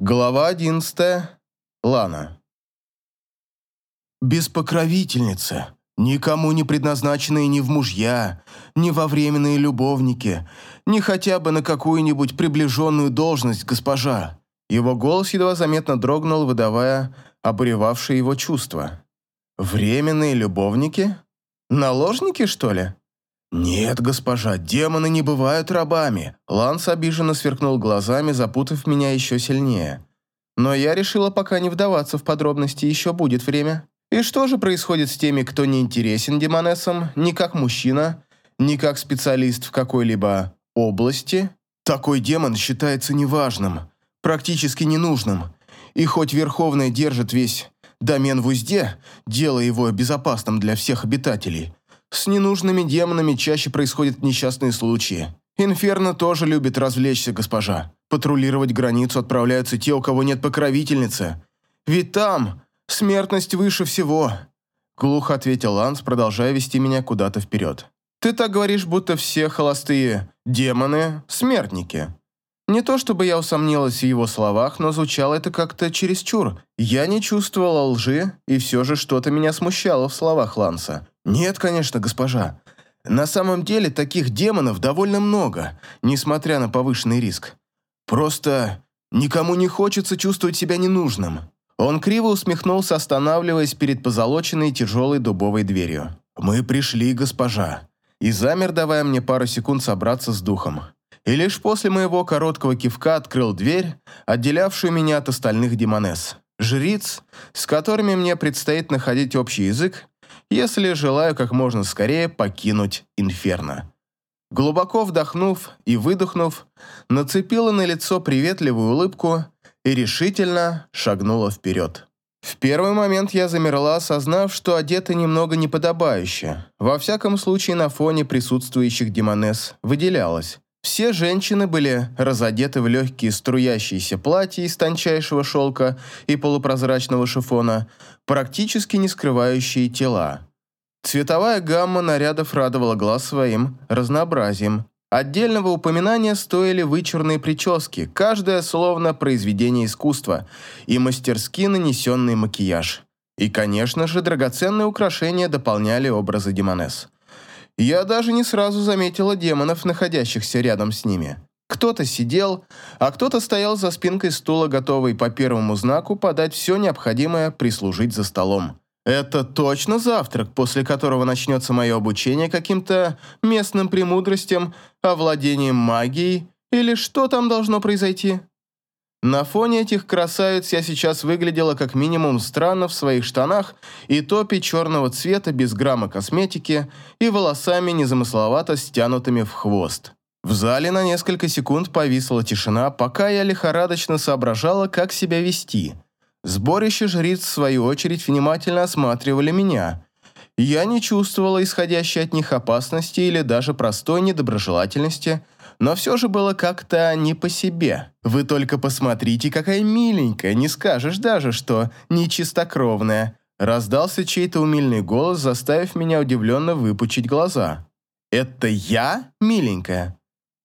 Глава одиннадцатая. Лана. «Беспокровительницы, никому не предназначенные ни в мужья, ни во временные любовники, ни хотя бы на какую-нибудь приближенную должность, госпожа». Его голос едва заметно дрогнул, выдавая обуревавшие его чувства. «Временные любовники? Наложники, что ли?» «Нет, госпожа, демоны не бывают рабами!» Ланс обиженно сверкнул глазами, запутав меня еще сильнее. Но я решила пока не вдаваться в подробности, еще будет время. И что же происходит с теми, кто не интересен демонессам ни как мужчина, ни как специалист в какой-либо области? Такой демон считается неважным, практически ненужным. И хоть Верховная держит весь домен в узде, делая его безопасным для всех обитателей – с ненужными демонами чаще происходят несчастные случаи. Инферно тоже любит развлечься, госпожа. Патрулировать границу отправляются те, у кого нет покровительницы. Ведь там смертность выше всего. Глухо ответил Ланс, продолжая вести меня куда-то вперед. Ты так говоришь, будто все холостые демоны – смертники. Не то чтобы я усомнилась в его словах, но звучало это как-то чересчур. Я не чувствовала лжи, и все же что-то меня смущало в словах Ланса. «Нет, конечно, госпожа. На самом деле таких демонов довольно много, несмотря на повышенный риск. Просто никому не хочется чувствовать себя ненужным». Он криво усмехнулся, останавливаясь перед позолоченной тяжелой дубовой дверью. «Мы пришли, госпожа». И замер, давая мне пару секунд собраться с духом. И лишь после моего короткого кивка открыл дверь, отделявшую меня от остальных демонесс. Жриц, с которыми мне предстоит находить общий язык, если желаю как можно скорее покинуть инферно. Глубоко вдохнув и выдохнув, нацепила на лицо приветливую улыбку и решительно шагнула вперед. В первый момент я замерла, осознав, что одета немного неподобающе. Во всяком случае, на фоне присутствующих демонесс выделялась. Все женщины были разодеты в легкие струящиеся платья из тончайшего шелка и полупрозрачного шифона, практически не скрывающие тела. Цветовая гамма нарядов радовала глаз своим разнообразием. Отдельного упоминания стоили вычурные прически, каждая словно произведение искусства, и мастерски нанесенный макияж. И, конечно же, драгоценные украшения дополняли образы Демонесс. Я даже не сразу заметила демонов, находящихся рядом с ними. Кто-то сидел, а кто-то стоял за спинкой стула, готовый по первому знаку подать все необходимое прислужить за столом. Это точно завтрак, после которого начнется мое обучение каким-то местным премудростям, овладением магией, или что там должно произойти? На фоне этих красавиц я сейчас выглядела как минимум странно в своих штанах и топе черного цвета без грамма косметики и волосами незамысловато стянутыми в хвост. В зале на несколько секунд повисла тишина, пока я лихорадочно соображала, как себя вести. Сборище жриц, в свою очередь, внимательно осматривали меня. Я не чувствовала исходящей от них опасности или даже простой недоброжелательности – но все же было как-то не по себе. Вы только посмотрите, какая миленькая, не скажешь даже, что не чистокровная. Раздался чей-то умильный голос, заставив меня удивленно выпучить глаза. «Это я, миленькая?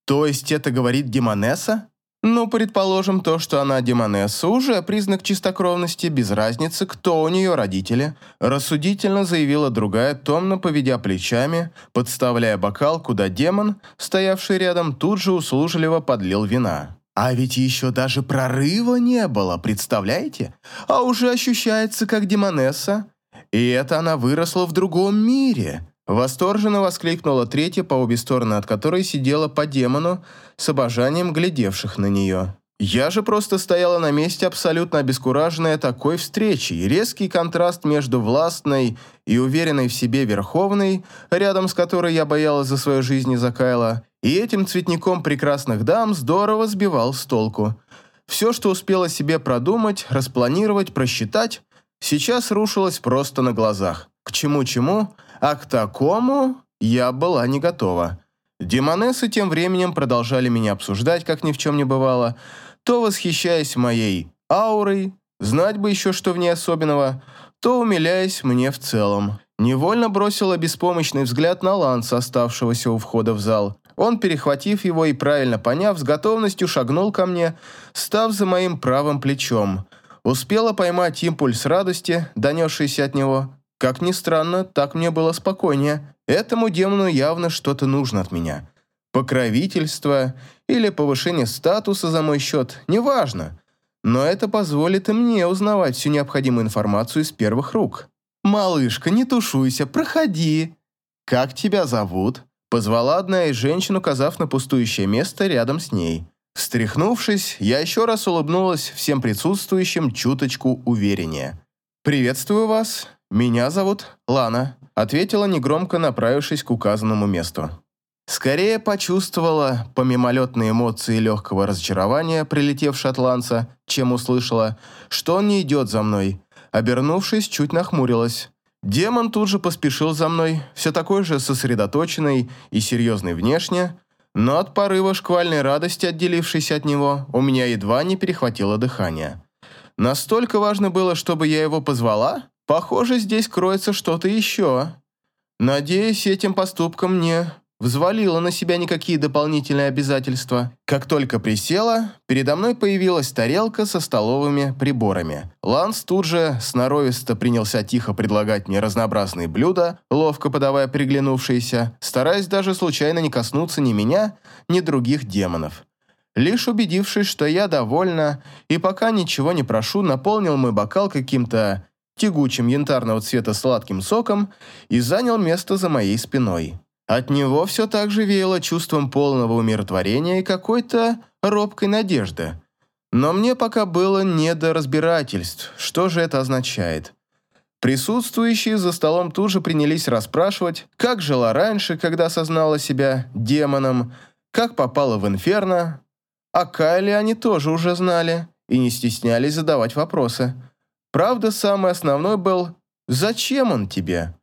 То есть это говорит Демонесса?» Ну, предположим, то, что она демонесса, уже признак чистокровности, без разницы, кто у нее родители, рассудительно заявила другая, томно поведя плечами, подставляя бокал, куда демон, стоявший рядом, тут же услужливо подлил вина. А ведь еще даже прорыва не было, представляете? А уже ощущается как демонесса. И это она выросла в другом мире. Восторженно воскликнула третья, по обе стороны от которой сидела по демону, с обожанием глядевших на нее. Я же просто стояла на месте, абсолютно обескураженная такой встречей. Резкий контраст между властной и уверенной в себе Верховной, рядом с которой я боялась за свою жизнь и закаяла, и этим цветником прекрасных дам здорово сбивал с толку. Все, что успела себе продумать, распланировать, просчитать, сейчас рушилось просто на глазах. К чему-чему, а к такому я была не готова. Демонессы тем временем продолжали меня обсуждать, как ни в чем не бывало, то восхищаясь моей аурой, знать бы еще что в ней особенного, то умиляясь мне в целом. Невольно бросила беспомощный взгляд на Ланса, оставшегося у входа в зал. Он, перехватив его и правильно поняв, с готовностью шагнул ко мне, став за моим правым плечом. Успела поймать импульс радости, донесшийся от него. Как ни странно, так мне было спокойнее. Этому демону явно что-то нужно от меня. Покровительство или повышение статуса за мой счет, неважно. Но это позволит и мне узнавать всю необходимую информацию из первых рук. «Малышка, не тушуйся, проходи!» «Как тебя зовут?» Позвала одна из женщин, указав на пустующее место рядом с ней. Встряхнувшись, я еще раз улыбнулась всем присутствующим чуточку увереннее. «Приветствую вас. Меня зовут Лана», — ответила негромко, направившись к указанному месту. Скорее почувствовала по мимолетной эмоции легкого разочарования, прилетевшей от Ланса, чем услышала, что он не идет за мной. Обернувшись, чуть нахмурилась. Демон тут же поспешил за мной, все такой же сосредоточенный и серьезный внешне, но от порыва шквальной радости, отделившейся от него, у меня едва не перехватило дыхание. Настолько важно было, чтобы я его позвала? Похоже, здесь кроется что-то еще. Надеюсь, этим поступком мне взвалила на себя никакие дополнительные обязательства. Как только присела, передо мной появилась тарелка со столовыми приборами. Ланс тут же сноровисто принялся тихо предлагать мне разнообразные блюда, ловко подавая приглянувшиеся, стараясь даже случайно не коснуться ни меня, ни других демонов. Лишь убедившись, что я довольна и пока ничего не прошу, наполнил мой бокал каким-то тягучим янтарного цвета сладким соком и занял место за моей спиной. От него все так же веяло чувством полного умиротворения и какой-то робкой надежды. Но мне пока было не до разбирательств, что же это означает. Присутствующие за столом тут же принялись расспрашивать, как жила раньше, когда осознала себя демоном, как попала в инферно. А Кайли они тоже уже знали и не стеснялись задавать вопросы. Правда, самый основной был «Зачем он тебе?»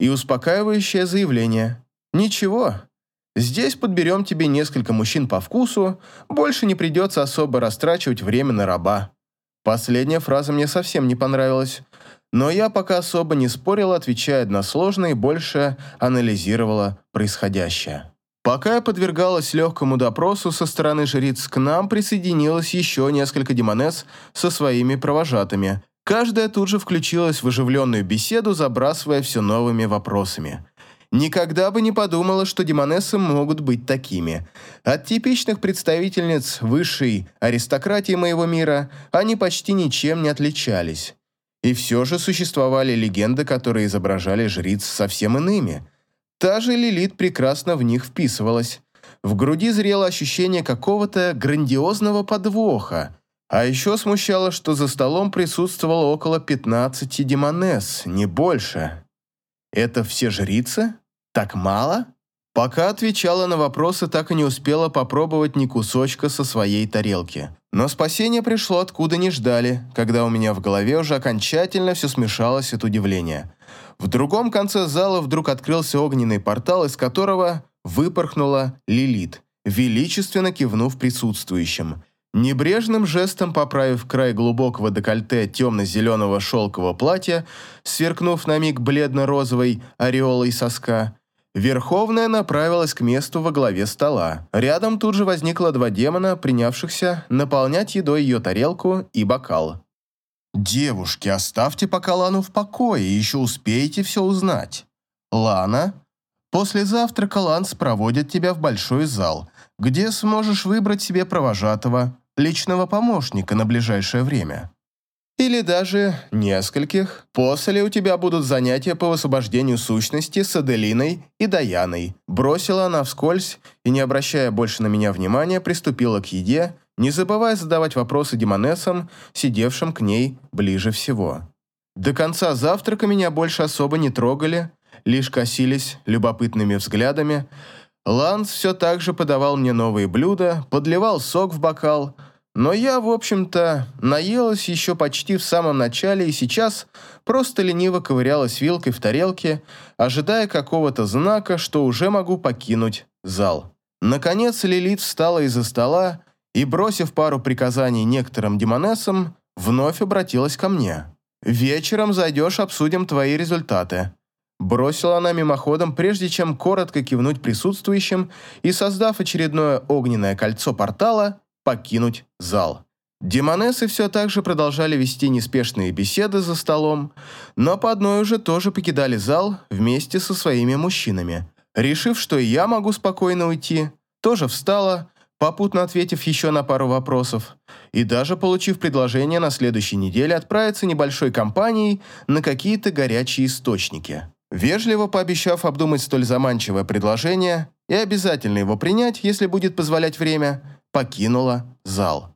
и успокаивающее заявление – «Ничего. Здесь подберем тебе несколько мужчин по вкусу, больше не придется особо растрачивать время на раба». Последняя фраза мне совсем не понравилась, но я пока особо не спорила, отвечая односложно и больше анализировала происходящее. Пока я подвергалась легкому допросу со стороны жриц, к нам присоединилось еще несколько демонесс со своими провожатыми. Каждая тут же включилась в оживленную беседу, забрасывая все новыми вопросами. Никогда бы не подумала, что демонессы могут быть такими. От типичных представительниц высшей аристократии моего мира они почти ничем не отличались. И все же существовали легенды, которые изображали жриц совсем иными. Та же Лилит прекрасно в них вписывалась. В груди зрело ощущение какого-то грандиозного подвоха. А еще смущало, что за столом присутствовало около 15 демонесс, не больше. Это все жрицы? Так мало? Пока отвечала на вопросы, так и не успела попробовать ни кусочка со своей тарелки. Но спасение пришло откуда не ждали, когда у меня в голове уже окончательно все смешалось от удивления. В другом конце зала вдруг открылся огненный портал, из которого выпорхнула Лилит, величественно кивнув присутствующим. Небрежным жестом поправив край глубокого декольте темно-зеленого шелкового платья, сверкнув на миг бледно-розовой ореолой соска, Верховная направилась к месту во главе стола. Рядом тут же возникло два демона, принявшихся наполнять едой ее тарелку и бокал. «Девушки, оставьте пока Лану в покое, еще успеете все узнать. Лана, после завтрака Ланс проводит тебя в большой зал, где сможешь выбрать себе провожатого, личного помощника на ближайшее время. Или даже нескольких. После у тебя будут занятия по высвобождению сущности с Аделиной и Даяной. Бросила она вскользь и, не обращая больше на меня внимания, приступила к еде, не забывая задавать вопросы демонессам, сидевшим к ней ближе всего. До конца завтрака меня больше особо не трогали, лишь косились любопытными взглядами. Ланс все так же подавал мне новые блюда, подливал сок в бокал – но я, в общем-то, наелась еще почти в самом начале и сейчас просто лениво ковырялась вилкой в тарелке, ожидая какого-то знака, что уже могу покинуть зал. Наконец Лилит встала из-за стола и, бросив пару приказаний некоторым демонессам, вновь обратилась ко мне. «Вечером зайдешь, обсудим твои результаты. Бросила она мимоходом, прежде чем коротко кивнуть присутствующим и, создав очередное огненное кольцо портала, покинуть зал. Демонессы все так же продолжали вести неспешные беседы за столом, но по одной уже тоже покидали зал вместе со своими мужчинами. Решив, что и я могу спокойно уйти, тоже встала, попутно ответив еще на пару вопросов, и даже получив предложение на следующей неделе отправиться небольшой компанией на какие-то горячие источники. Вежливо пообещав обдумать столь заманчивое предложение и обязательно его принять, если будет позволять время, покинула зал.